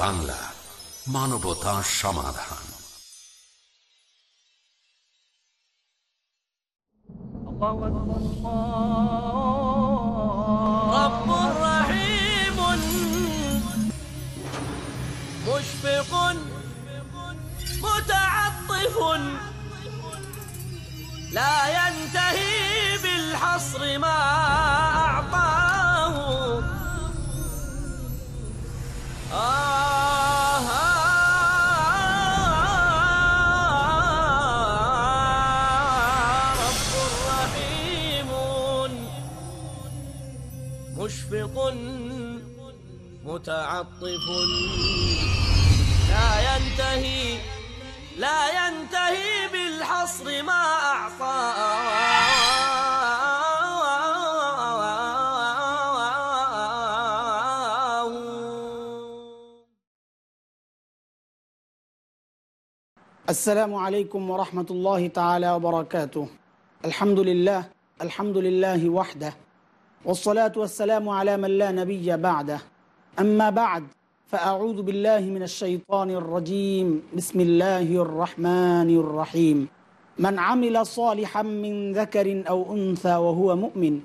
বাংলা মানবতা সমাধান رب رحيم مشفق متعطف لا ينتهي بالحصر ما مشفق متعطف لا ينتهي لا ينتهي بالحصر ما أعطاه السلام عليكم ورحمة الله تعالى وبركاته. الحمد لله الحمد لله وحده. والصلاة والسلام على من لا نبي بعده. أما بعد فأعوذ بالله من الشيطان الرجيم. بسم الله الرحمن الرحيم. من عمل صالحا من ذكر أو أنثى وهو مؤمن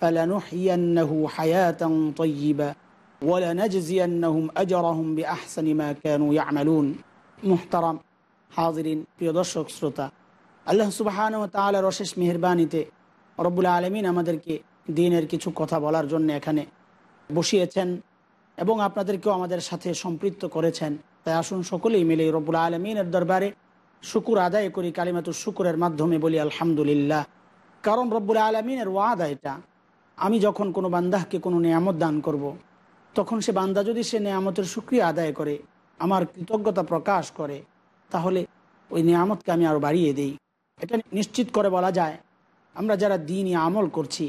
فلنحيينه حياة طيبة ولنجزينهم أجرهم بأحسن ما كانوا يعملون. محترم হাজরিন, প্রিয় দর্শক, শ্রোতা আল্লাহ সুবাহান ও তালার অশেষ মেহরবানিতে রব্বুল আলমিন আমাদেরকে দিনের কিছু কথা বলার জন্য এখানে বসিয়েছেন এবং আপনাদেরকেও আমাদের সাথে সম্পৃক্ত করেছেন তাই আসুন সকলেই মিলে রব্বুল আলমিনের দরবারে শুকুর আদায় করি কালিমাতু শুকুরের মাধ্যমে বলি, আলহামদুলিল্লাহ কারণ রব্বুল আলমিনের ওয়াদা এটা, আমি যখন কোনো বান্দাহকে কোনো নিয়ামত দান করব। তখন সে বান্দা যদি সে নিয়ামতের সুক্রিয়া আদায় করে, আমার কৃতজ্ঞতা প্রকাশ করে তাহলে ওই নিয়ামতকে আমি আরও বাড়িয়ে দেই এটা নিশ্চিত করে বলা যায় আমরা যারা দিনই আমল করছি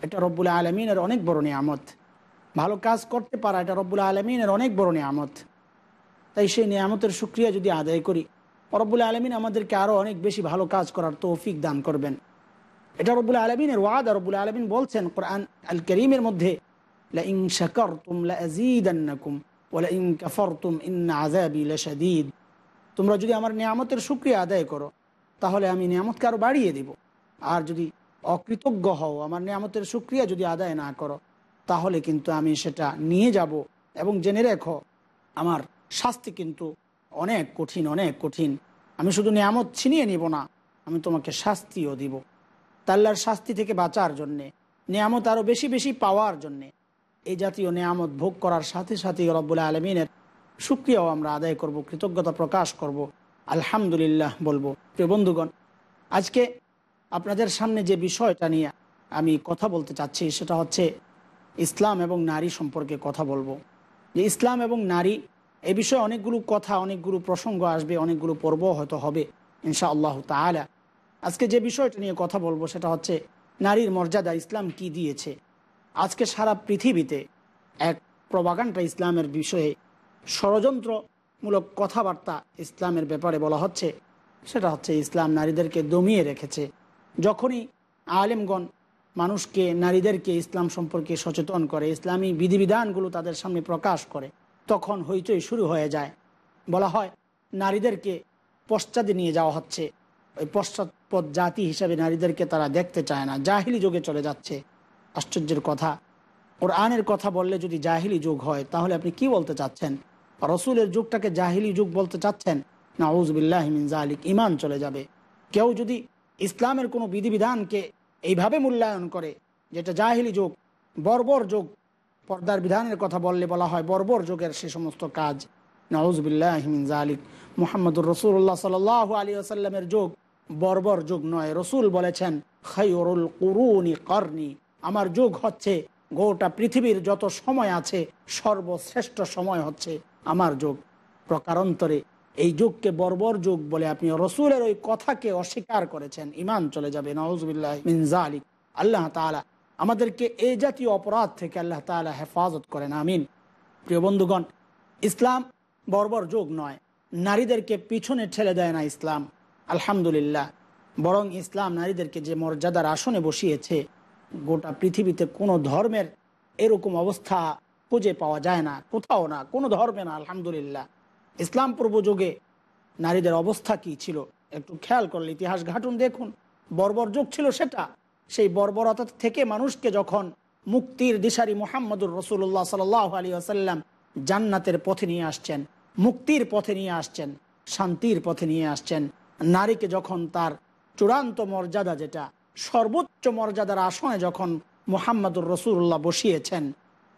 এটা রব্বুল আলমিনের অনেক বড় নিয়ামত ভালো কাজ করতে পারা এটা রব্বুল আলমিনের অনেক বড় নিয়ামত তাই সেই নিয়ামতের সুক্রিয়া যদি আদায় করি রব্বুল আলমিন আমাদেরকে আরও অনেক বেশি ভালো কাজ করার তৌফিক দান করবেন এটা রব্বুল আলমিনের ওয়াদ রব্বুল আলমিন বলছেন কোরআন আল করিমের মধ্যে لئن شكرتم لأزيدنكم ولئن كفرتم إن عذابي لشديد তোমরা যদি আমার নিয়ামতের সুক্রিয়া আদায় করো, তাহলে আমি নিয়ামতকে আরও বাড়িয়ে দেব। আর যদি অকৃতজ্ঞ হও, আমার নিয়ামতের সুক্রিয়া যদি আদায় না করো, তাহলে কিন্তু আমি সেটা নিয়ে যাব এবং জেনে রেখো, আমার শাস্তি কিন্তু অনেক কঠিন অনেক কঠিন। আমি শুধু নিয়ামত ছিনিয়ে নিব না, আমি তোমাকে শাস্তিও দিব। তাল্লার শাস্তি থেকে বাঁচার জন্যে, নিয়ামত আরও বেশি বেশি পাওয়ার জন্যে, এই জাতীয় নিয়ামত ভোগ করার সাথে সাথে রব্বুল আলমিনের সুক্রিয়াও আমরা আদায় করব, কৃতজ্ঞতা প্রকাশ করব, আলহামদুলিল্লাহ বলব। প্রিয় বন্ধুগণ, আজকে আপনাদের সামনে যে বিষয়টা নিয়ে আমি কথা বলতে চাচ্ছি, সেটা হচ্ছে ইসলাম এবং নারী সম্পর্কে কথা বলব। যে ইসলাম এবং নারী, এ বিষয়ে অনেকগুলো কথা, অনেকগুলো প্রসঙ্গ আসবে, অনেকগুলো পর্ব হয়তো হবে ইনশা আল্লাহ তালা আজকে যে বিষয়টা নিয়ে কথা বলব, সেটা হচ্ছে নারীর মর্যাদা ইসলাম কি দিয়েছে। আজকে সারা পৃথিবীতে এক প্রবাগানটা ইসলামের বিষয়ে ষড়যন্ত্রমূলক কথাবার্তা ইসলামের ব্যাপারে বলা হচ্ছে। সেটা হচ্ছে ইসলাম নারীদেরকে দমিয়ে রেখেছে। যখনই আলেমগণ মানুষকে, নারীদেরকে ইসলাম সম্পর্কে সচেতন করে, ইসলামী বিধিবিধানগুলো তাদের সামনে প্রকাশ করে, তখন হইচই শুরু হয়ে যায়। বলা হয়, নারীদেরকে পশ্চাদে নিয়ে যাওয়া হচ্ছে। ওই পশ্চাৎপদ জাতি হিসাবে নারীদেরকে তারা দেখতে চায় না। জাহিলি যুগে চলে যাচ্ছে। আশ্চর্যের কথা। ওর আনের কথা বললে যদি জাহিলি যুগ হয়, তাহলে আপনি কি বলতে চাচ্ছেন? রসুলের যুগটাকে জাহিলি যুগ বলতে চাচ্ছেন না উজবিল্লাহমিন জালিক ইমান চলে যাবে। কেউ যদি ইসলামের কোনো বিধিবিধানকে এইভাবে মূল্যায়ন করে, যেটা জাহিলি যুগ, বর্বর যুগ, পর্দার বিধানের কথা বললে বলা হয় বর্বর যুগের সে সমস্ত কাজ নওয়াজবিল্লাহমিন জালিক মোহাম্মদুর রসুল্লাহ সাল আলী আসাল্লামের যুগ বর্বর যুগ নয়। রসুল বলেছেন খৈরুল কুরুনি কর্নি, আমার যুগ হচ্ছে গোটা পৃথিবীর যত সময় আছে, সর্বশ্রেষ্ঠ সময় হচ্ছে। আমার যুগ। প্রকারান্তরে এই যুগকে বর্বর যুগ বলে আপনি রসুলের ওই কথাকে অস্বীকার করেছেন। ইমান চলে যাবে। নওয়াজবিল্লাহ আল্লাহ তালা আমাদেরকে এই জাতীয় অপরাধ থেকে আল্লাহ তালা হেফাজত করেন। আমিন। প্রিয় বন্ধুগণ, ইসলাম বর্বর যুগ নয়। নারীদেরকে পিছনে ঠেলে দেয় না ইসলাম। আলহামদুলিল্লাহ। বরং ইসলাম নারীদেরকে যে মর্যাদার আসনে বসিয়েছে, গোটা পৃথিবীতে কোনো ধর্মের এরকম অবস্থা খুঁজে পাওয়া যায় না, কোথাও না, কোনো ধর্মে না, আলহামদুলিল্লাহ। ইসলাম পূর্ব যুগে নারীদের অবস্থা কি ছিল? একটু খেয়াল করলে ইতিহাস ঘাটুন দেখুন। বর্বর যুগ ছিল সেটা। সেই বর্বরতা থেকে মানুষকে যখন মুক্তির দিশারি মোহাম্মদুর রসুল্লাহ সাল আলী আসাল্লাম জান্নাতের পথে নিয়ে আসছেন, মুক্তির পথে নিয়ে আসছেন, শান্তির পথে নিয়ে আসছেন, নারীকে যখন তার চূড়ান্ত মর্যাদা যেটা, সর্বোচ্চ মর্যাদার আসনে যখন মোহাম্মদুর রসুল্লাহ বসিয়েছেন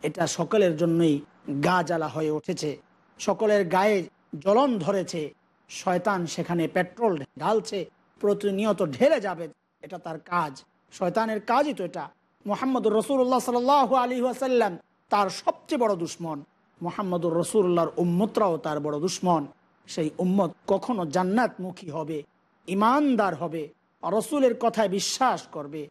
এটা সকলের জন্যই গা জ্বালা হয়ে উঠেছে। সকলের গায়ে জ্বলন ধরেছে। শয়তান সেখানে পেট্রোল ঢালছে, প্রতিনিয়ত ঢেলে যাবে। এটা তার কাজ। শয়তানের কাজই তো এটা। মোহাম্মদুর রসুল্লাহ সাল আলী আসাল্লাম তার সবচেয়ে বড় দুশ্মন। মোহাম্মদুর রসুল্লাহর উম্মতরাও তার বড় দুশ্মন। সেই উম্মত কখনো জান্নাতমুখী হবে, ইমানদার হবে রসুলের কথায় বিশ্বাস করবে।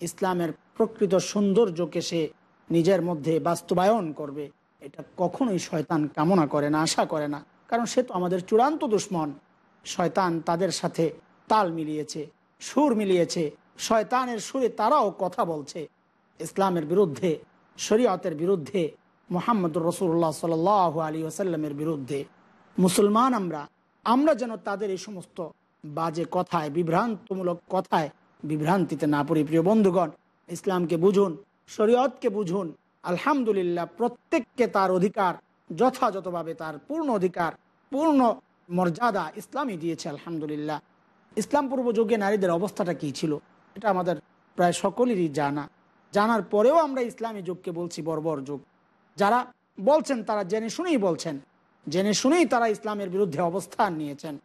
ইসলামের প্রকৃত সৌন্দর্যকে সে নিজের মধ্যে বাস্তবায়ন করবে। এটা কখনোই শয়তান কামনা করে না, আশা করে না। কারণ সে তো আমাদের চূড়ান্ত দুশ্মন। শয়তান তাদের সাথে তাল মিলিয়েছে, সুর মিলিয়েছে। শয়তানের সুরে তারাও কথা বলছে। ইসলামের বিরুদ্ধে, শরীয়তের বিরুদ্ধে, মোহাম্মদুর রসুল্লাহ সাল আলী আসাল্লামের বিরুদ্ধে। মুসলমান আমরা আমরা যেন তাদের এই সমস্ত বাজে কথায়, বিভ্রান্তমূলক কথায় বিভ্রান্তিতে না পড়ি। প্রিয় বন্ধুগণ, ইসলামকে বুঝুন শরীয়তকে বুঝুন, আলহামদুলিল্লাহ প্রত্যেককে তার অধিকার, যথাযথভাবে তার পূর্ণ অধিকার, পূর্ণ মর্যাদা ইসলামই দিয়েছে, আলহামদুলিল্লাহ। ইসলাম পূর্ব যুগে নারীদের অবস্থাটা কি ছিল? এটা আমাদের প্রায় সকলেরই জানা। জানার পরেও আমরা ইসলামী যুগকে বলছি বর্বর যুগ। যারা বলছেন, তারা জেনে শুনেই বলছেন। জেনে শুনেই তারা ইসলামের বিরুদ্ধে অবস্থান নিয়েছেন।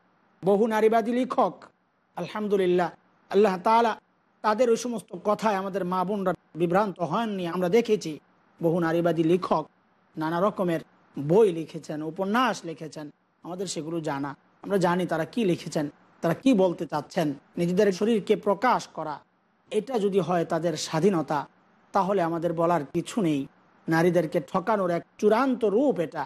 বহু নারীবাদী লেখক, আলহামদুলিল্লাহ, আল্লাহ তালা তাদের ওই সমস্ত কথায় আমাদের মা বোনরা বিভ্রান্ত হয়নি আমরা দেখেছি বহু নারীবাদী লেখক নানা রকমের বই লিখেছেন, উপন্যাস লিখেছেন। আমাদের সেগুলো জানা। আমরা জানি তারা কি লিখেছেন, তারা কি বলতে চাচ্ছেন, নিজেদের শরীরকে প্রকাশ করা। এটা যদি হয় তাদের স্বাধীনতা, তাহলে আমাদের বলার কিছু নেই। নারীদেরকে ঠকানোর এক চূড়ান্ত রূপ এটা।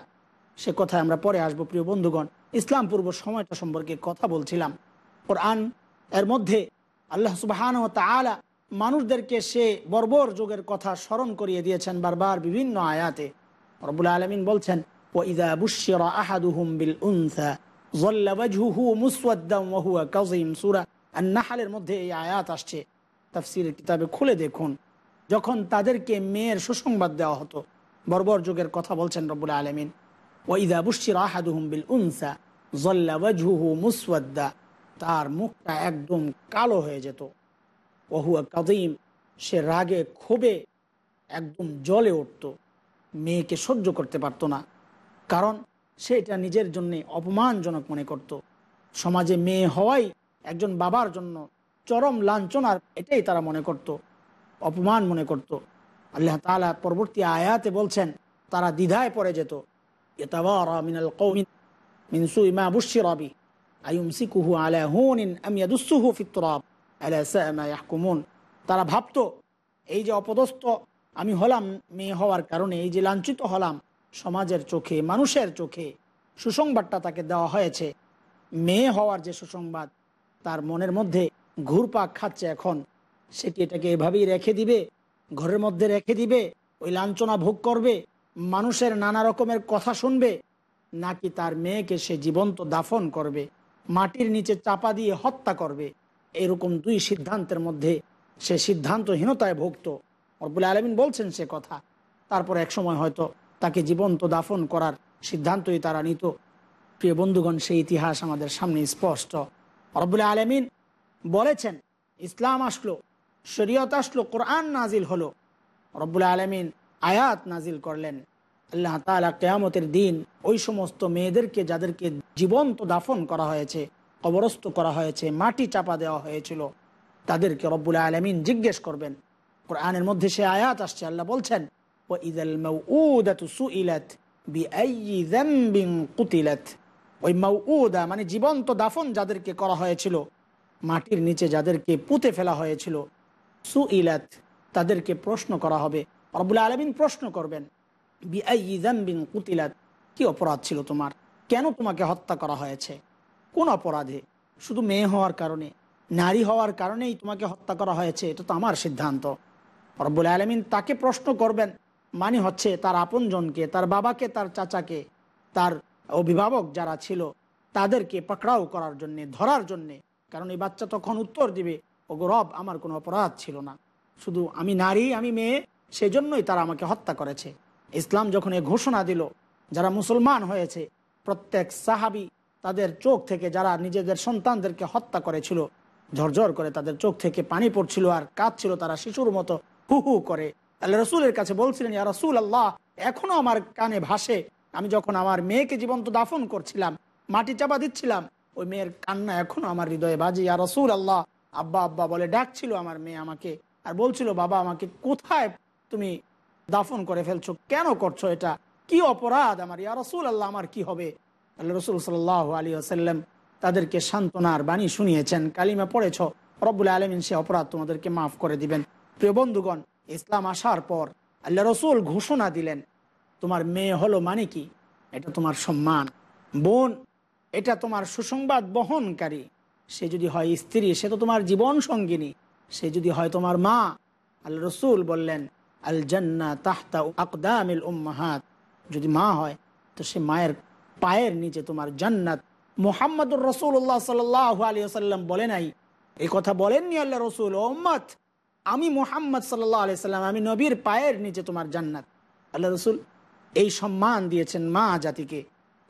সে কথায় আমরা পরে আসব। প্রিয় বন্ধুগণ, ইসলাম পূর্ব সময়টা সম্পর্কে কথা বলছিলাম। কোরআন এর মধ্যে আল্লাহ সুবাহান তালা মানুষদেরকে সে বর্বর যুগের কথা স্মরণ করিয়ে দিয়েছেন বারবার বিভিন্ন আয়াতে। রবুল আলমিন বলছেন ও ইদা বুশিরা আহাদুহুম বিল উনসা নাহালের মধ্যে এই আয়াত আসছে। তাফসিরের কিতাবে খুলে দেখুন, যখন তাদেরকে মেয়ের সুসংবাদ দেওয়া হতো, বর্বর যুগের কথা বলছেন রবুল আলমিন। ওইদা বুশির আহাদুহুম বিল উনসা জল্লা ওয়াজহুহু মুসওয়াদ্দা তার মুখটা একদম কালো হয়ে যেত ওহুয়া কাদিম সে রাগে ক্ষোভে একদম জলে উঠত মেয়েকে সহ্য করতে পারতো না, কারণ সে এটা নিজের জন্য অপমানজনক মনে করত। সমাজে মেয়ে হওয়াই একজন বাবার জন্য চরম লাঞ্ছনার এটাই তারা মনে করত। অপমান মনে করত। আল্লাহ তালা পরবর্তী আয়াতে বলছেন, তারা দ্বিধায় পড়ে যেত মিনাল কৌমিন মিনসু ইমা বুশিরবি তারা ভাবত, এই যে অপদস্থ, আমি হলাম মেয়ে হওয়ার কারণে, এই যে লাঞ্ছিত হলাম সমাজের চোখে, মানুষের চোখে, সুসংবাদটা তাকে দেওয়া হয়েছে। মেয়ে হওয়ার যে সুসংবাদ, তার মনের মধ্যে ঘুরপাক খাচ্ছে এখন। সে কি এটাকে এভাবেই রেখে দিবে, ঘরের মধ্যে রেখে দিবে, ওই লাঞ্ছনা ভোগ করবে, মানুষের নানা রকমের কথা শুনবে, নাকি তার মেয়েকে সে জীবন্ত দাফন করবে। মাটির নিচে চাপা দিয়ে হত্যা করবে। এরকম দুই সিদ্ধান্তের মধ্যে সে সিদ্ধান্তহীনতায় ভুগত অরবুল আলমিন বলছেন সে কথা। তারপর এক সময় হয়তো তাকে জীবন্ত দাফন করার সিদ্ধান্তই তারা নিত। প্রিয় বন্ধুগণ, সেই ইতিহাস আমাদের সামনে স্পষ্ট। রব্বুল আলমিন বলেছেন, ইসলাম আসলো, শরীয়ত আসলো, কোরআন নাজিল হলো। রব্বুল আলমিন আয়াত নাজিল করলেন। আল্লাহ তালা কেয়ামতের দিন ওই সমস্ত মেয়েদেরকে যাদেরকে জীবন্ত দাফন করা হয়েছে, কবরস্থ করা হয়েছে, মাটি চাপা দেওয়া হয়েছিল, তাদেরকে রব্বুল আলমিন জিজ্ঞেস করবেন। কোরআনের মধ্যে সে আয়াত আসছে, আল্লাহ বলছেন ওই মাউদা মানে জীবন্ত দাফন যাদেরকে করা হয়েছিল, মাটির নিচে যাদেরকে পুঁতে ফেলা হয়েছিল সু ইলাত তাদেরকে প্রশ্ন করা হবে। রবুল আলমিন প্রশ্ন করবেন কুতিলাত। কি অপরাধ ছিল তোমার? কেন তোমাকে হত্যা করা হয়েছে? কোন অপরাধে? শুধু মেয়ে হওয়ার কারণে? নারী হওয়ার কারণেই তোমাকে হত্যা করা হয়েছে? এটা তো আমার সিদ্ধান্ত। রব্বুল আলমিন তাকে প্রশ্ন করবেন মানে হচ্ছে তার আপনজনকে, তার বাবাকে, তার চাচাকে, তার অভিভাবক যারা ছিল, তাদেরকে পাকড়াও করার জন্যে, ধরার জন্যে। কারণ এই বাচ্চা তখন উত্তর দিবে ও রব, আমার কোনো অপরাধ ছিল না। শুধু আমি নারী, আমি মেয়ে, সেজন্যই তারা আমাকে হত্যা করেছে। ইসলাম যখন এ ঘোষণা দিল, যারা মুসলমান হয়েছে, প্রত্যেক সাহাবি তাদের চোখ থেকে যারা নিজেদের সন্তানদেরকে হত্যা করেছিল, ঝরঝর করে তাদের চোখ থেকে পানি পড়ছিল আর কাঁদছিল তারা শিশুর মতো হু হু করে। আল্লাহ রসুলের কাছে বলছিলেন, ইয়া রসুল আল্লাহ এখনও আমার কানে ভাসে। আমি যখন আমার মেয়েকে জীবন্ত দাফন করছিলাম, মাটি চাপা দিচ্ছিলাম, ওই মেয়ের কান্না এখনও আমার হৃদয়ে বাজে। ইয়া রসুল আল্লাহ আব্বা আব্বা বলে, ডাকছিল আমার মেয়ে আমাকে আর বলছিল, বাবা, আমাকে কোথায় তুমি দাফন করে ফেলছো। কেন করছ এটা? কি অপরাধ আমার? ইয়া রসুল আল্লাহ আমার কি হবে? আল্লাহ রসুল সাল্লাহ আলী আসাল্লাম তাদেরকে সান্ত্বনার বাণী শুনিয়েছেন, কালিমা পড়েছ। রব্বুল আলমিন সে অপরাধ তোমাদেরকে মাফ করে দিবেন। প্রিয় বন্ধুগণ, ইসলাম আসার পর আল্লাহ রসুল ঘোষণা দিলেন, তোমার মেয়ে হলো মানে কি? এটা তোমার সম্মান। বোন, এটা তোমার সুসংবাদ বহনকারী। সে যদি হয় স্ত্রী, সে তো তোমার জীবন সঙ্গিনী। সে যদি হয় তোমার মা। আল্লাহ রসুল বললেন আল জান্না তাহতা আকদামিল উম্মাহাত। যদি মা হয়, তো সে মায়ের পায়ের নিচে তোমার জান্নাত। মোহাম্মদুর রসুল্লাহ সাল্লাহ আলী আসাল্লাম বলে নাই এই কথা বলেননি আল্লাহ রসুল ওম্মত আমি মোহাম্মদ সাল্লাহ আলি সাল্লাম আমি নবীর পায়ের নিচে তোমার জান্নাত। আল্লাহ রসুল এই সম্মান দিয়েছেন মা জাতিকে।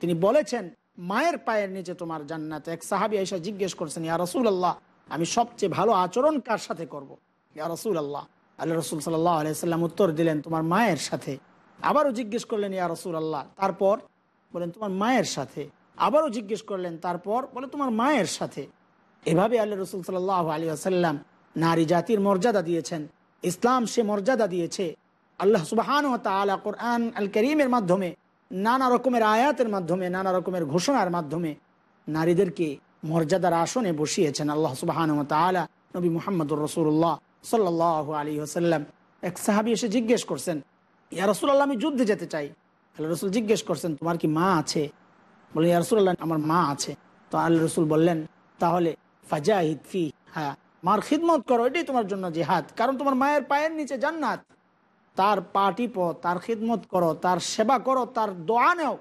তিনি বলেছেন, মায়ের পায়ের নিচে তোমার জান্নাত। এক সাহাবি এসে জিজ্ঞেস করছেন, ইয়া রসুল আল্লাহ আমি সবচেয়ে ভালো আচরণ কার সাথে করব? ইয়া রসুল আল্লাহ আল্লাহ রসুল সাল্লাহ আলাইসাল্লাম উত্তর দিলেন, তোমার মায়ের সাথে। আবারও জিজ্ঞেস করলেন, ইয়া রসুল আল্লাহ তারপর বলেন, তোমার মায়ের সাথে। আবারও জিজ্ঞেস করলেন, তারপর? বলে, তোমার মায়ের সাথে। এভাবে আল্লাহ রসুল সাল্লাহ আলী আসাল্লাম নারী জাতির মর্যাদা দিয়েছেন। ইসলাম সে মর্যাদা দিয়েছে। আল্লাহ সুবাহান তালা কোরআন আল করিমের মাধ্যমে, নানা রকমের আয়াতের মাধ্যমে, নানা রকমের ঘোষণার মাধ্যমে নারীদেরকে মর্যাদার আসনে বসিয়েছেন আল্লাহ সুবাহান তালা নবী মোহাম্মদুর রসুল্লাহ আলী আসাল্লাম এক সাহাবি এসে জিজ্ঞেস করছেন, ইয়া রসুল্লাহ আমি যুদ্ধে যেতে চাই। আল্লাহ রসুল জিজ্ঞেস করছেন, তোমার কি মা আছে? বলে, ইয়া রসুল্লাহ আমার মা আছে। তো আল্লাহ রসুল বললেন, তাহলে ফি হ্যাঁ মার খিদমত করো, এটাই তোমার জন্য জিহাদ। কারণ তোমার মায়ের পায়ের নিচে জান্নাত। তার পা টিপো তার খিদমত করো, তার সেবা করো, তার দোয়া নেও।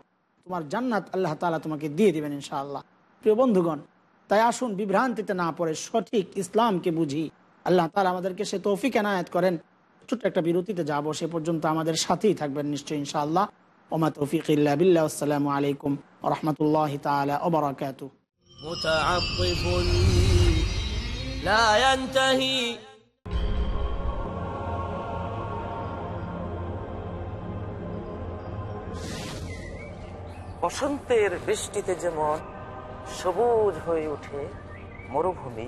তোমার জান্নাত আল্লাহ তালা তোমাকে দিয়ে দিবেন ইনশাআল্লাহ। প্রিয় বন্ধুগণ, তাই আসুন বিভ্রান্তিতে না পড়ে সঠিক ইসলামকে বুঝি। আল্লাহ তালা আমাদেরকে সে তৌফিক এনায়ত করেন ছোট্ট একটা বিরতিতে যাব সে পর্যন্ত আমাদের সাথেই থাকবেন নিশ্চয়ই ইনশাআল্লাহ ওমা তৌফিক ইল্লা বিল্লাহ আসসালামু আলাইকুম রহমতুল্লাহ তালা ওবরাকাতু متعطف لا ينتهي বসন্তের বৃষ্টিতে যেমন সবুজ হয়ে ওঠে মরুভূমি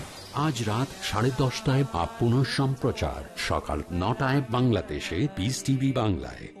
আজ রাত সাড়ে দশটায় বা পুনঃ সম্প্রচার সকাল নটায় বাংলাদেশে পিস টিভি বাংলায়।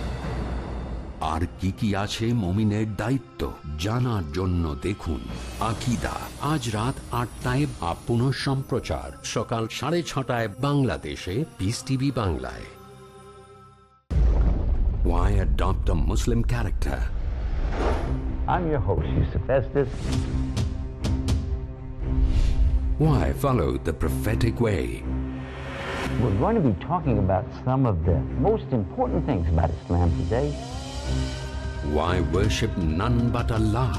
আর কি কি আছে মমিনের দায়িত্ব জানার জন্য দেখুন আকিদা আজ রাত আটটায় বা পুনঃ সম্প্রচার সকাল সাড়ে ছটায় বাংলাদেশে পিস টিভি বাংলায় Why adopt a Muslim character? I'm your host, Yusuf Estes. Why follow the prophetic way? We're going to be talking about some of the most important things about Islam today. Why worship none but Allah?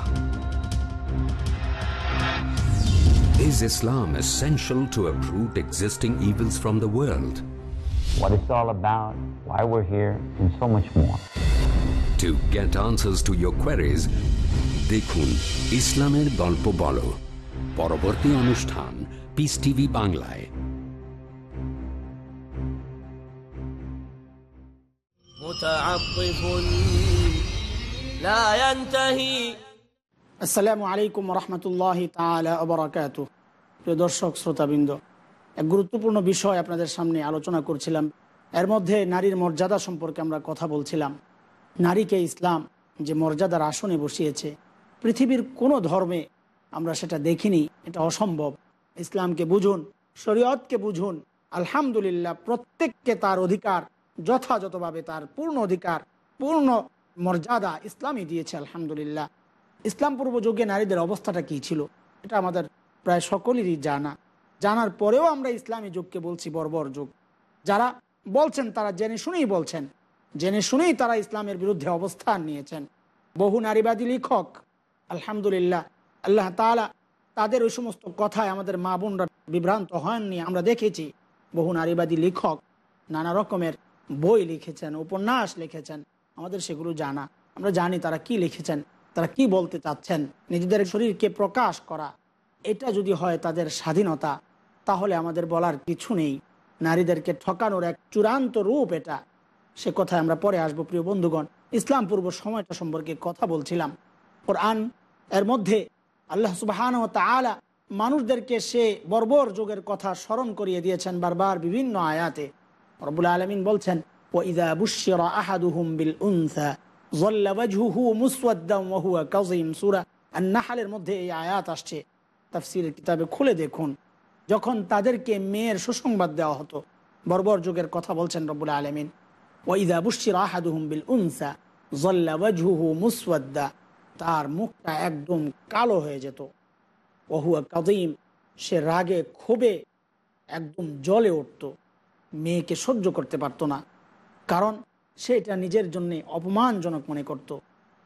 Is Islam essential to uproot existing evils from the world? What it's all about, why we're here, and so much more. To get answers to your queries, দেখুন ইসলামের গল্প বলো পরবর্তী অনুষ্ঠান piece TV বাংলায় متعطف لا ينتهي আসসালামু আলাইকুম রহমতুল্লাহ তালা অবরাকাত প্রিয় দর্শক শ্রোতাবৃন্দ এক গুরুত্বপূর্ণ বিষয় আপনাদের সামনে আলোচনা করছিলাম এর মধ্যে নারীর মর্যাদা সম্পর্কে আমরা কথা বলছিলাম নারীকে ইসলাম যে মর্যাদার আসনে বসিয়েছে পৃথিবীর কোনো ধর্মে আমরা সেটা দেখিনি এটা অসম্ভব ইসলামকে বুঝুন শরীয়তকে বুঝুন আলহামদুলিল্লাহ প্রত্যেককে তার অধিকার যথাযথভাবে তার পূর্ণ অধিকার, পূর্ণ মর্যাদা ইসলামই দিয়েছে, আলহামদুলিল্লাহ। ইসলাম পূর্ব যুগে নারীদের অবস্থাটা কি ছিল? এটা আমাদের প্রায় সকলেরই জানা। জানার পরেও আমরা ইসলামী যুগকে বলছি বর্বর যুগ। যারা বলছেন, তারা জেনে শুনেই বলছেন। জেনে শুনেই তারা ইসলামের বিরুদ্ধে অবস্থান নিয়েছেন। বহু নারীবাদী লেখক, আলহামদুলিল্লাহ, আল্লাহ তালা তাদের ওই সমস্ত কথায় আমাদের মা বোনরা বিভ্রান্ত হয়নি আমরা দেখেছি বহু নারীবাদী লেখক নানা রকমের বই লিখেছেন, উপন্যাস লিখেছেন, আমাদের সেগুলো জানা। আমরা জানি তারা কি লিখেছেন, তারা কি বলতে চাচ্ছেন, নিজেদের শরীরকে প্রকাশ করা। এটা যদি হয় তাদের স্বাধীনতা, তাহলে আমাদের বলার কিছু নেই। নারীদেরকে ঠকানোর এক চূড়ান্ত রূপ এটা। সে কথায় আমরা পরে আসব, প্রিয় বন্ধুগণ। ইসলাম পূর্ব সময়টা সম্পর্কে কথা বলছিলাম। কোরআন, এর মধ্যে আল্লাহ সুবাহান ও তালা মানুষদেরকে সে বর্বর যুগের কথা স্মরণ করিয়ে দিয়েছেন বারবার বিভিন্ন আয়াতে। রবুল আলমিন বলছেন, ওয়াইদা বুশিরা আহাদুহুম বিল উনসা জল্লাবাজহু মুসওয়াদ্দাম ওয়াহুয়া কাজিম সূরা আন-নাহলের মধ্যে এই আয়াত আসছে। তাফসীর কিতাবে খুলে দেখুন, যখন তাদেরকে মেয়ের সুসংবাদ দেওয়া হতো, বর্বর যুগের কথা বলছেন রব্বুল আলমিন, ওয়াইদা বুশিরা আহাদুহুম বিল উনসা জল্লাবাজহু মুসওয়াদ্দা। তার মুখটা একদম কালো হয়ে যেত। ওহুয়া কাজিম সে রাগে ক্ষোভে একদম জলে উঠতো। মেয়েকে সহ্য করতে পারতো না কারণ সে এটা নিজের জন্যে অপমানজনক মনে করত।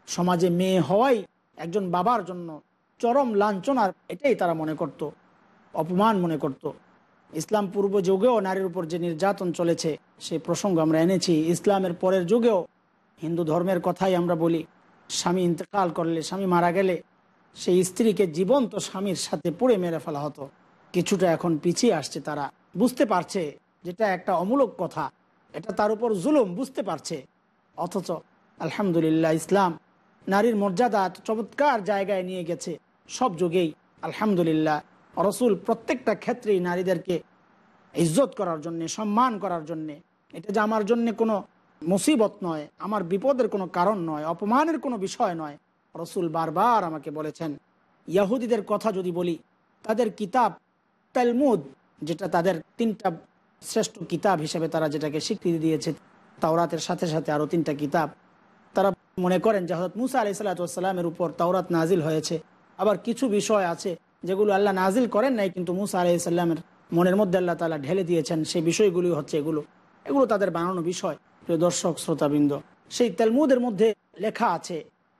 সমাজে মেয়ে হওয়াই একজন বাবার জন্য চরম লাঞ্ছনার এটাই তারা মনে করত। অপমান মনে করত। ইসলাম পূর্ব যুগেও নারীর উপর যে নির্যাতন চলেছে সেই প্রসঙ্গ আমরা এনেছি ইসলামের পরের যুগেও হিন্দু ধর্মের কথাই আমরা বলি, স্বামী ইন্তেকাল করলে স্বামী মারা গেলে সেই স্ত্রীকে জীবন্ত স্বামীর সাথে পুড়ে মেরে ফেলা হতো কিছুটা এখন পিছিয়ে আসছে তারা বুঝতে পারছে যেটা একটা অমূলক কথা, এটা তার উপর জুলুম, বুঝতে পারছে। অথচ আলহামদুলিল্লাহ ইসলাম নারীর মর্যাদা চমৎকার জায়গায় নিয়ে গেছে সব যুগেই। আলহামদুলিল্লাহ, রসুল প্রত্যেকটা ক্ষেত্রেই নারীদেরকে ইজ্জত করার জন্যে, সম্মান করার জন্যে, এটা যে আমার জন্যে কোনো মুসিবত নয়, আমার বিপদের কোনো কারণ নয়, অপমানের কোনো বিষয় নয়, রসুল বারবার আমাকে বলেছেন, ইয়াহুদিদের কথা যদি বলি, তাদের কিতাব তেলমুদ, যেটা তাদের তিনটা শ্রেষ্ঠ কিতাব হিসেবে তারা যেটাকে স্বীকৃতি দিয়েছে, তাওরাতের সাথে সাথে আরও তিনটা কিতাব। তারা মনে করেন যে হজরত মুসা আলি সাল্লাতামের উপর তাওরাত নাজিল হয়েছে। আবার কিছু বিষয় আছে যেগুলো আল্লাহ নাজিল করেন নাই, কিন্তু মুসা আলি সাল্লামের মনের মধ্যে আল্লাহ তালা ঢেলে দিয়েছেন। সেই বিষয়গুলি হচ্ছে এগুলো। এগুলো তাদের বানানো বিষয়, প্রিয় দর্শক, শ্রোতাবৃন্দ। সেই তেলমুদের মধ্যে লেখা আছে,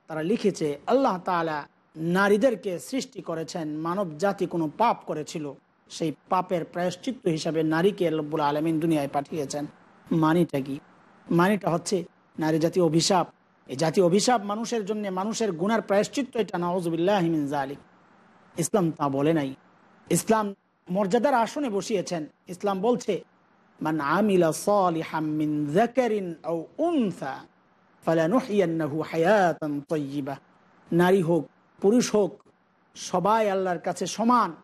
তারা লিখেছে, আল্লাহ তালা নারীদেরকে সৃষ্টি করেছেন মানব জাতি কোনো পাপ করেছিল। সেই পাপের প্রায়শ্চিত্ত হিসাবে নারীকে রব্বুল আলমিন দুনিয়ায় পাঠিয়েছেন। মানিটা কি? মানিটা হচ্ছে নারী জাতীয় অভিশাপ। এই জাতীয় অভিশাপ মানুষের জন্য মানুষের গুনার প্রায়শ্চিত্ত এটা নওয়াজবিল্লাহমিন জালিক ইসলাম তা বলে নাই। ইসলাম মর্যাদার আসনে বসিয়েছেন। ইসলাম বলছে নারী হোক, পুরুষ হোক, সবাই আল্লাহর কাছে সমান।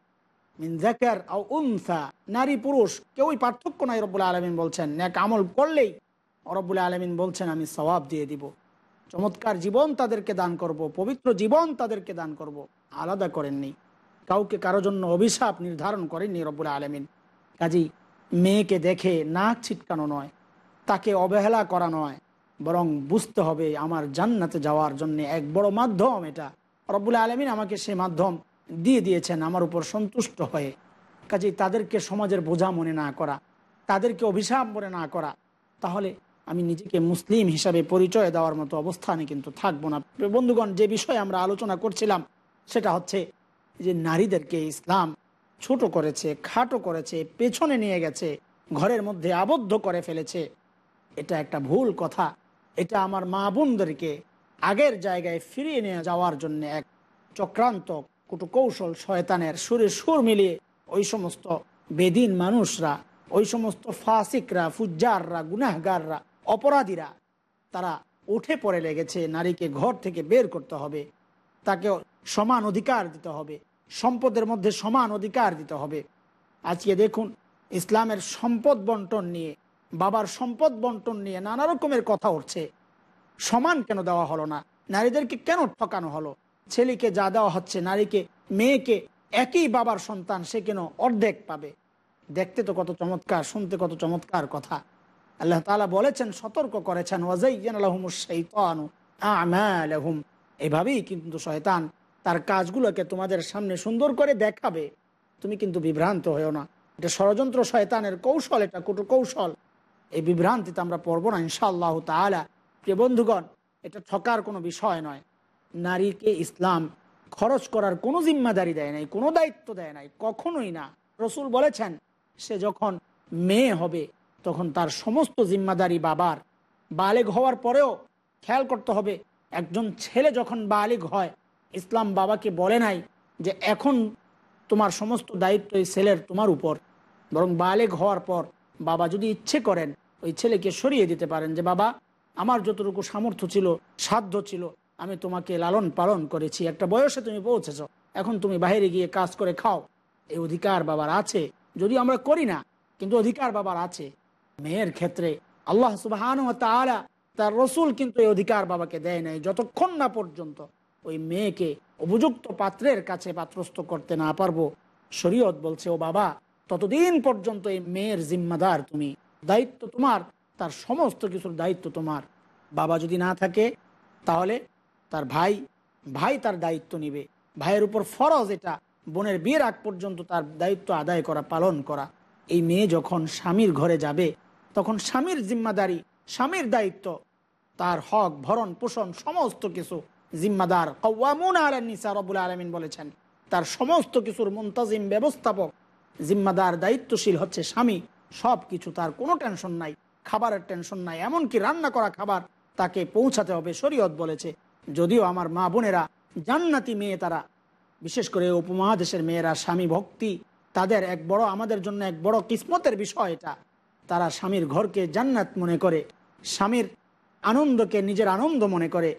মিন জাকার আও উনসা। নারী, পুরুষ, কেউই পার্থক্য নাই রব্বুল আলমিন বলছেন। এক আমল করলেই রব্বুল আলমিন বলছেন, আমি সওয়াব দিয়ে দিব। চমৎকার জীবন তাদেরকে দান করব, পবিত্র জীবন তাদেরকে দান করব। আলাদা করেননি। কাউকে কারও জন্য অভিশাপ নির্ধারণ করেননি রব্বুল আলমিন। কাজী মেয়েকে দেখে নাক ছিটকানো নয়, তাকে অবহেলা করা নয়, বরং বুঝতে হবে আমার জান্নাতে যাওয়ার জন্য এক বড় মাধ্যম এটা। রব্বুল আলমিন আমাকে সে মাধ্যম দিয়ে দিয়েছেন, আমার উপর সন্তুষ্ট হয়ে। কাজেই তাদেরকে সমাজের বোঝা মনে না করা, তাদেরকে অভিশাপ মনে না করা, তাহলে আমি নিজেকে মুসলিম হিসাবে পরিচয় দেওয়ার মতো অবস্থানে কিন্তু থাকব না। বন্ধুগণ, যে বিষয়ে আমরা আলোচনা করছিলাম, সেটা হচ্ছে যে নারীদেরকে ইসলাম ছোট করেছে, খাটো করেছে, পেছনে নিয়ে গেছে, ঘরের মধ্যে আবদ্ধ করে ফেলেছে। এটা একটা ভুল কথা। এটা আমার মা বোনদেরকে আগের জায়গায় ফিরিয়ে নিয়ে যাওয়ার জন্য এক চক্রান্ত কুটুকৌশল শয়তানের সুরে সুর মিলিয়ে ওই সমস্ত বেদিন মানুষরা, ওই সমস্ত ফাসিকরা, ফুজ্জাররা, গুনাহগাররা, অপরাধীরা, তারা উঠে পড়ে লেগেছে নারীকে ঘর থেকে বের করতে হবে। তাকে সমান অধিকার দিতে হবে। সম্পদের মধ্যে সমান অধিকার দিতে হবে। আজকে দেখুন, ইসলামের সম্পদ বন্টন নিয়ে, বাবার সম্পদ বন্টন নিয়ে নানা রকমের কথা উঠছে। সমান কেন দেওয়া হলো না? নারীদেরকে কেন ঠকানো হলো? ছেলেকে যা দেওয়া হচ্ছে, নারীকে, মেয়েকে, একই বাবার সন্তান, সে কেন অর্ধেক পাবে? দেখতে তো কত চমৎকার, শুনতে কত চমৎকার কথা। আল্লাহ তালা বলেছেন, সতর্ক করেছেন এভাবেই কিন্তু শয়তান তার কাজগুলোকে তোমাদের সামনে সুন্দর করে দেখাবে। তুমি কিন্তু বিভ্রান্ত হয়েও না। এটা ষড়যন্ত্র শয়তানের কৌশল, এটা কুটু কৌশল। এই বিভ্রান্তিতে আমরা পড়ব না, ইনশাআল্লাহ তালা প্রিয় বন্ধুগণ, এটা ঠকার কোনো বিষয় নয়। নারীকে ইসলাম খরচ করার কোনো জিম্মাদারি দেয় নাই, কোনো দায়িত্ব দেয় নাই, কখনোই না। রসুল বলেছেন, সে যখন মেয়ে হবে, তখন তার সমস্ত জিম্মাদারি বাবার। বালেগ হওয়ার পরেও খেয়াল করতে হবে, একজন ছেলে যখন বালিগ হয়, ইসলাম বাবাকে বলে নাই যে, এখন তোমার সমস্ত দায়িত্ব এই ছেলের, তোমার উপর। বরং বালেগ হওয়ার পর বাবা যদি ইচ্ছে করেন, ওই ছেলেকে সরিয়ে দিতে পারেন যে, বাবা, আমার যতটুকু সামর্থ্য ছিল, সাধ্য ছিল আমি তোমাকে লালন পালন করেছি। একটা বয়সে তুমি পৌঁছেছ। এখন তুমি বাইরে গিয়ে কাজ করে খাও। এই অধিকার বাবার আছে। যদি আমরা করি না, কিন্তু অধিকার বাবার আছে। মেয়ের ক্ষেত্রে আল্লাহ সুবাহান তার রসুল কিন্তু এই অধিকার বাবাকে দেয় নাই। যতক্ষণ না পর্যন্ত ওই মেয়েকে উপযুক্ত পাত্রের কাছে পাত্রস্থ করতে না পারব, শরীয়ত বলছে, ও বাবা, ততদিন পর্যন্ত এই মেয়ের জিম্মাদার তুমি। দায়িত্ব তোমার, তার সমস্ত কিছুর দায়িত্ব তোমার। বাবা যদি না থাকে, তাহলে তার ভাই ভাই তার দায়িত্ব নিবে। ভাইয়ের উপর ফরজ এটা। বোনের বিয়ের আগ পর্যন্ত তার দায়িত্ব আদায় করা, পালন করা। এই মেয়ে যখন স্বামীর ঘরে যাবে, তখন স্বামীর জিম্মাদারি, স্বামীর দায়িত্ব, তার হক, ভরণ, পোষণ, সমস্ত কিছু জিম্মাদার। কওয়ামুন আলান্নিসা রবুল আলমিন বলেছেন, তার সমস্ত কিছুর মুন্তাজিম ব্যবস্থাপক, জিম্মাদার, দায়িত্বশীল হচ্ছে স্বামী। সব কিছু তার কোনো টেনশন নাই, খাবারের টেনশন নাই। এমনকি রান্না করা খাবার তাকে পৌঁছাতে হবে, শরীয়ত বলেছে। যদিও আমার মা বোনেরা জান্নাতি মেয়ে তারা, বিশেষ করে উপমহাদেশের মেয়েরা, স্বামী ভক্তি তাদের এক বড়, আমাদের জন্য এক বড় কিসমতের বিষয় এটা। তারা স্বামীর ঘরকে জান্নাত মনে করে, স্বামীর আনন্দকে নিজের আনন্দ মনে করে,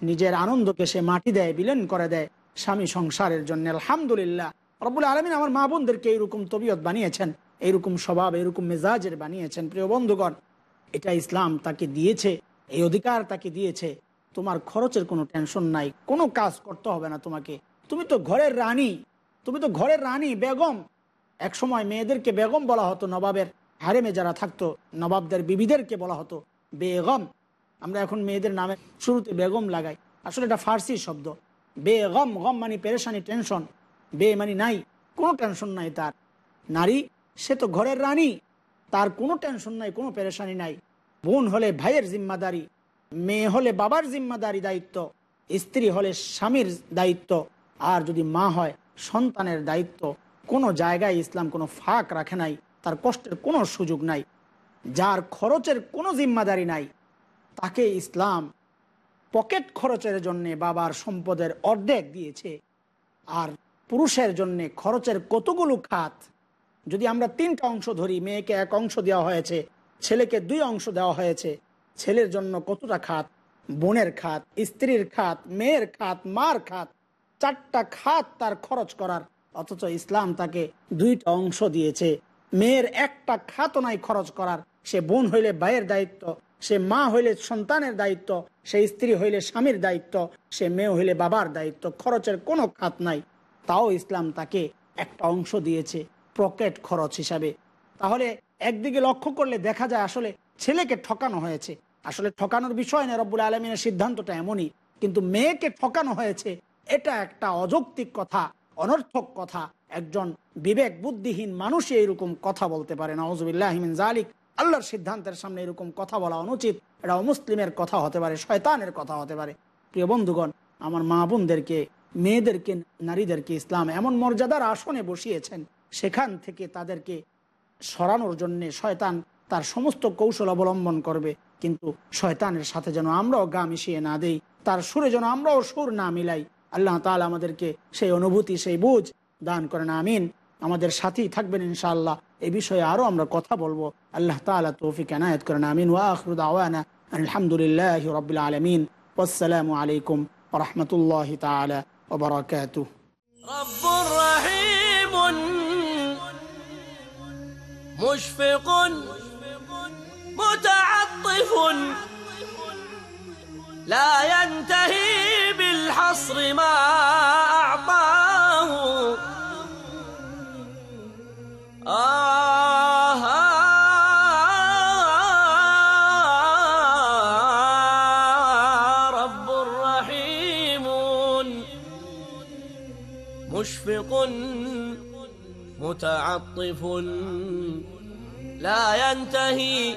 নিজের আনন্দকে সে মাটি দেয়, বিলেন করে দেয় স্বামী সংসারের জন্য। আলহামদুলিল্লাহ। রবুল আলমিন আমার মা বোনদেরকে এইরকম তবিয়ত বানিয়েছেন, এইরকম স্বভাব এরকম মেজাজের বানিয়েছেন। প্রিয় বন্ধুগণ, এটা ইসলাম তাকে দিয়েছে, এই অধিকার তাকে দিয়েছে। তোমার খরচের কোনো টেনশন নাই। কোনো কাজ করতে হবে না তোমাকে। তুমি তো ঘরের রানী। তুমি তো ঘরের রানী, বেগম। এক সময় মেয়েদেরকে বেগম বলা হতো, নবাবের হারেমে যারা থাকতো, নবাবদের বিবিদেরকে বলা হতো, বেগম। আমরা এখন মেয়েদের নামে শুরুতে বেগম লাগাই। আসলে এটা ফার্সি শব্দ। বেগম, গম মানে পেরেশানি টেনশন বে মানে নাই। কোনো টেনশন নাই তার। নারী, সে তো ঘরের রানী। তার কোনো টেনশন নাই, কোনো পেরেশানি নাই। বোন হলে ভাইয়ের জিম্মাদারি। মেয়ে হলে বাবার জিম্মাদারি দায়িত্ব, স্ত্রী হলে স্বামীর দায়িত্ব, আর যদি মা হয়, সন্তানের দায়িত্ব। কোনো জায়গায় ইসলাম কোনো ফাঁক রাখে নাই, তার কষ্টের কোনো সুযোগ নাই, যার খরচের কোনো জিম্মাদারি নাই। তাকে ইসলাম পকেট খরচের জন্যে বাবার সম্পদের অর্ধেক দিয়েছে, আর পুরুষের জন্য খরচের কতগুলো খাত? যদি আমরা তিনটা অংশ ধরি, মেয়েকে এক অংশ দেওয়া হয়েছে, ছেলেকে দুই অংশ দেওয়া হয়েছে ছেলের জন্য কতটা খাত? বোনের খাত, স্ত্রীর খাত, মেয়ের খাত, মার খাত? চারটা খাত তার খরচ করার। অথচ ইসলাম তাকে দুইটা অংশ দিয়েছে। মেয়ের একটা খাতও নাই খরচ করার। সে বোন হইলে ভাইয়ের দায়িত্ব, সে মা হইলে সন্তানের দায়িত্ব, সে স্ত্রী হইলে স্বামীর দায়িত্ব, সে মেয়ে হইলে বাবার দায়িত্ব, খরচের কোনো খাত নাই। তাও ইসলাম তাকে একটা অংশ দিয়েছে, পকেট খরচ হিসাবে। তাহলে একদিকে লক্ষ্য করলে দেখা যায় আসলে ছেলেকে ঠকানো হয়েছে আসলে ঠকানোর বিষয় না রব্বুল আলমিনের সিদ্ধান্তটা এমনই। কিন্তু মেয়েকে ঠকানো হয়েছে, এটা একটা অযৌক্তিক কথা, অনর্থক কথা। একজন বিবেক বুদ্ধিহীন মানুষই এরকম কথা বলতে পারে না ওজবিল্লাহমিন জালিক আল্লাহর সিদ্ধান্তের সামনে এরকম কথা বলা অনুচিত। এটা অমুসলিমের কথা হতে পারে, শয়তানের কথা হতে পারে। প্রিয় বন্ধুগণ, আমার মা বোনদেরকে, মেয়েদেরকে, নারীদেরকে ইসলাম এমন মর্যাদার আসনে বসিয়েছেন, সেখান থেকে তাদেরকে সরানোর জন্যে শয়তান তার সমস্ত কৌশল অবলম্বন করবে। কিন্তু শয়তানের সাথে যেন আমরাও গা মিশিয়ে না দেই, তার সুরে যেন আমরাও সুর না মিলাই। আল্লাহ তালা আমাদেরকে সেই অনুভূতি, সেই বুঝ দান করেন, আমিন। আমাদের সাথেই থাকবেন ইনশাআল্লাহ। এ বিষয়ে আরও আমরা কথা বলব। আল্লাহ তালা তৌফিক, এনায়ত করেন, আমিন। ওয়া আখরুদ আওয়ানা আলহামদুলিল্লাহ রবিল আলমিন। আসসালামু আলাইকুম রহমতুল্লাহ তালাকাত মুশফিকুন لا ينتهي بالحصر ما أعطاه. آه رب رحيم مشفق متعطف. لا ينتهي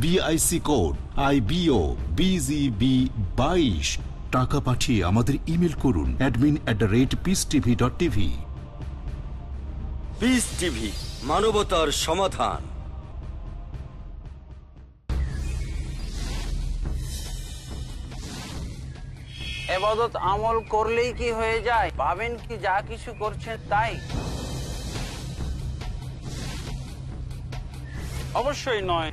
BIC code I bio BGB বাইশ টাকা পাঠিয়ে আমাদের ইমেল করুন admin at the rate Peace TV dot TV Peace TV মানবতার সমাধান। এবাদত আমল করলেই কি হয়ে যায়? ভাবেন কি যা কিছু করছেন তাই? অবশ্যই নয়।